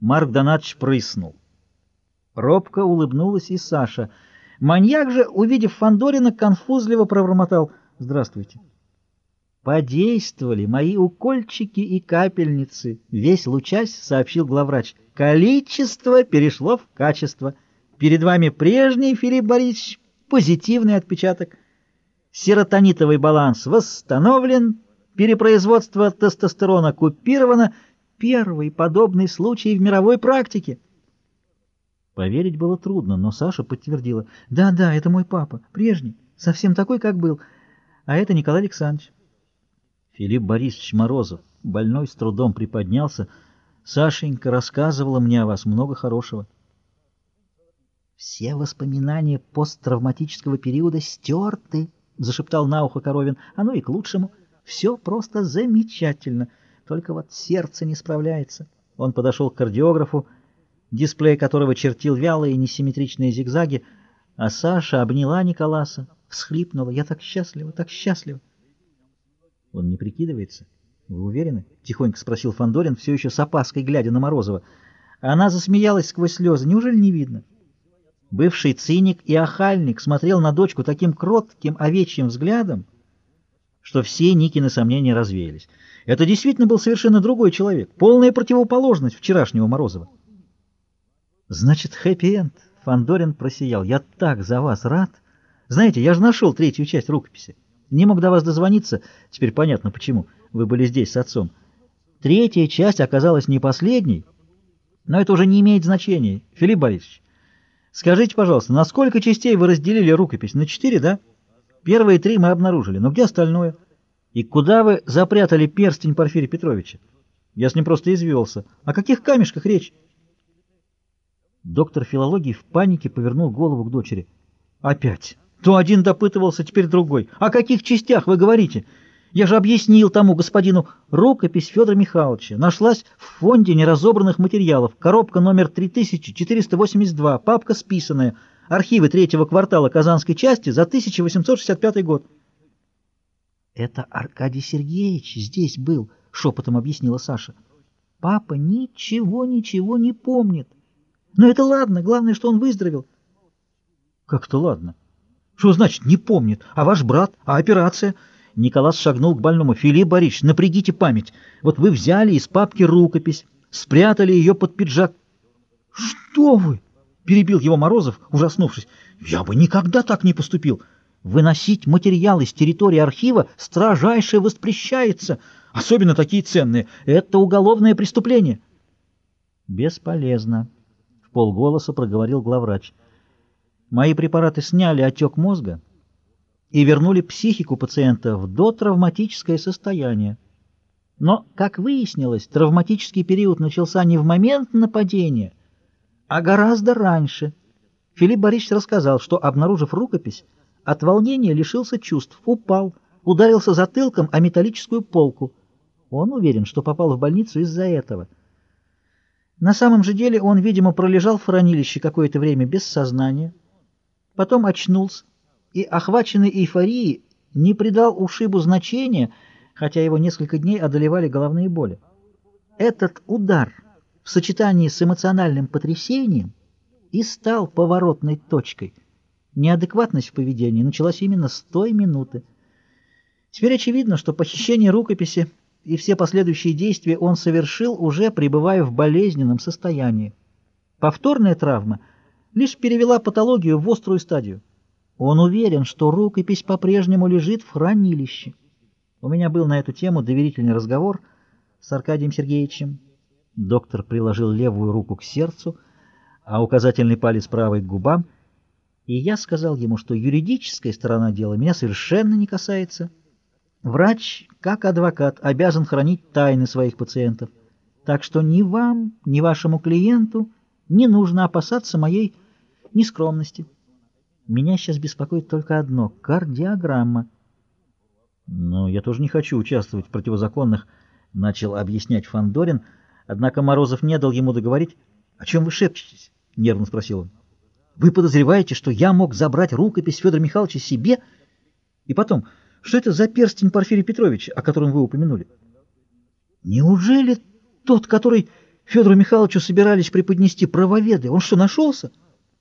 Марк Донатович прыснул. Робко улыбнулась и Саша. Маньяк же, увидев Фандорина, конфузливо пробормотал «Здравствуйте». «Подействовали мои укольчики и капельницы», — весь лучась сообщил главврач. «Количество перешло в качество. Перед вами прежний, Филипп Борисович, позитивный отпечаток. Серотонитовый баланс восстановлен, перепроизводство тестостерона купировано. Первый подобный случай в мировой практике». Поверить было трудно, но Саша подтвердила. «Да, да, это мой папа, прежний, совсем такой, как был. А это Николай Александрович». Филипп Борисович Морозов, больной, с трудом приподнялся. «Сашенька рассказывала мне о вас много хорошего». «Все воспоминания посттравматического периода стерты», — зашептал на ухо Коровин. «Оно и к лучшему. Все просто замечательно. Только вот сердце не справляется». Он подошел к кардиографу, дисплей которого чертил вялые несимметричные зигзаги, а Саша обняла Николаса, всхлипнула. «Я так счастлива, так счастлива!» «Он не прикидывается? Вы уверены?» — тихонько спросил Фандорин, все еще с опаской глядя на Морозова. Она засмеялась сквозь слезы. «Неужели не видно?» Бывший циник и охальник смотрел на дочку таким кротким овечьим взглядом, что все Никины сомнения развеялись. Это действительно был совершенно другой человек, полная противоположность вчерашнего Морозова. Значит, хэппи-энд. Фандорин просиял. Я так за вас рад. Знаете, я же нашел третью часть рукописи. Не мог до вас дозвониться. Теперь понятно, почему. Вы были здесь с отцом. Третья часть оказалась не последней, но это уже не имеет значения. Филипп Борисович, скажите, пожалуйста, на сколько частей вы разделили рукопись? На четыре, да? Первые три мы обнаружили, но где остальное? И куда вы запрятали перстень Порфирия Петровича? Я с ним просто извелся. О каких камешках речь? Доктор филологии в панике повернул голову к дочери. «Опять! То один допытывался, теперь другой. О каких частях вы говорите? Я же объяснил тому господину. Рукопись Федора Михайловича нашлась в фонде неразобранных материалов. Коробка номер 3482, папка списанная. Архивы третьего квартала Казанской части за 1865 год». «Это Аркадий Сергеевич здесь был», — шепотом объяснила Саша. «Папа ничего, ничего не помнит». Но это ладно, главное, что он выздоровел. Как то ладно? Что значит не помнит? А ваш брат? А операция? Николас шагнул к больному. Филипп Борисович, напрягите память. Вот вы взяли из папки рукопись, спрятали ее под пиджак. Что вы? Перебил его Морозов, ужаснувшись. Я бы никогда так не поступил. Выносить материалы с территории архива строжайше воспрещается, особенно такие ценные. Это уголовное преступление. Бесполезно полголоса проговорил главврач. Мои препараты сняли отек мозга и вернули психику пациента в дотравматическое состояние. Но, как выяснилось, травматический период начался не в момент нападения, а гораздо раньше. Филипп Борисович рассказал, что, обнаружив рукопись, от волнения лишился чувств, упал, ударился затылком о металлическую полку. Он уверен, что попал в больницу из-за этого. На самом же деле он, видимо, пролежал в хранилище какое-то время без сознания, потом очнулся и, охваченный эйфорией, не придал ушибу значения, хотя его несколько дней одолевали головные боли. Этот удар в сочетании с эмоциональным потрясением и стал поворотной точкой. Неадекватность в поведении началась именно с той минуты. Теперь очевидно, что похищение рукописи и все последующие действия он совершил, уже пребывая в болезненном состоянии. Повторная травма лишь перевела патологию в острую стадию. Он уверен, что рукопись по-прежнему лежит в хранилище. У меня был на эту тему доверительный разговор с Аркадием Сергеевичем. Доктор приложил левую руку к сердцу, а указательный палец правой к губам, и я сказал ему, что юридическая сторона дела меня совершенно не касается, Врач, как адвокат, обязан хранить тайны своих пациентов. Так что ни вам, ни вашему клиенту не нужно опасаться моей нескромности. Меня сейчас беспокоит только одно — кардиограмма. Но я тоже не хочу участвовать в противозаконных, — начал объяснять Фандорин, однако Морозов не дал ему договорить. — О чем вы шепчетесь? — нервно спросил он. — Вы подозреваете, что я мог забрать рукопись Федора Михайловича себе? И потом... Что это за перстень Порфирия Петровича, о котором вы упомянули? Неужели тот, который Федору Михайловичу собирались преподнести правоведы. Он что, нашелся?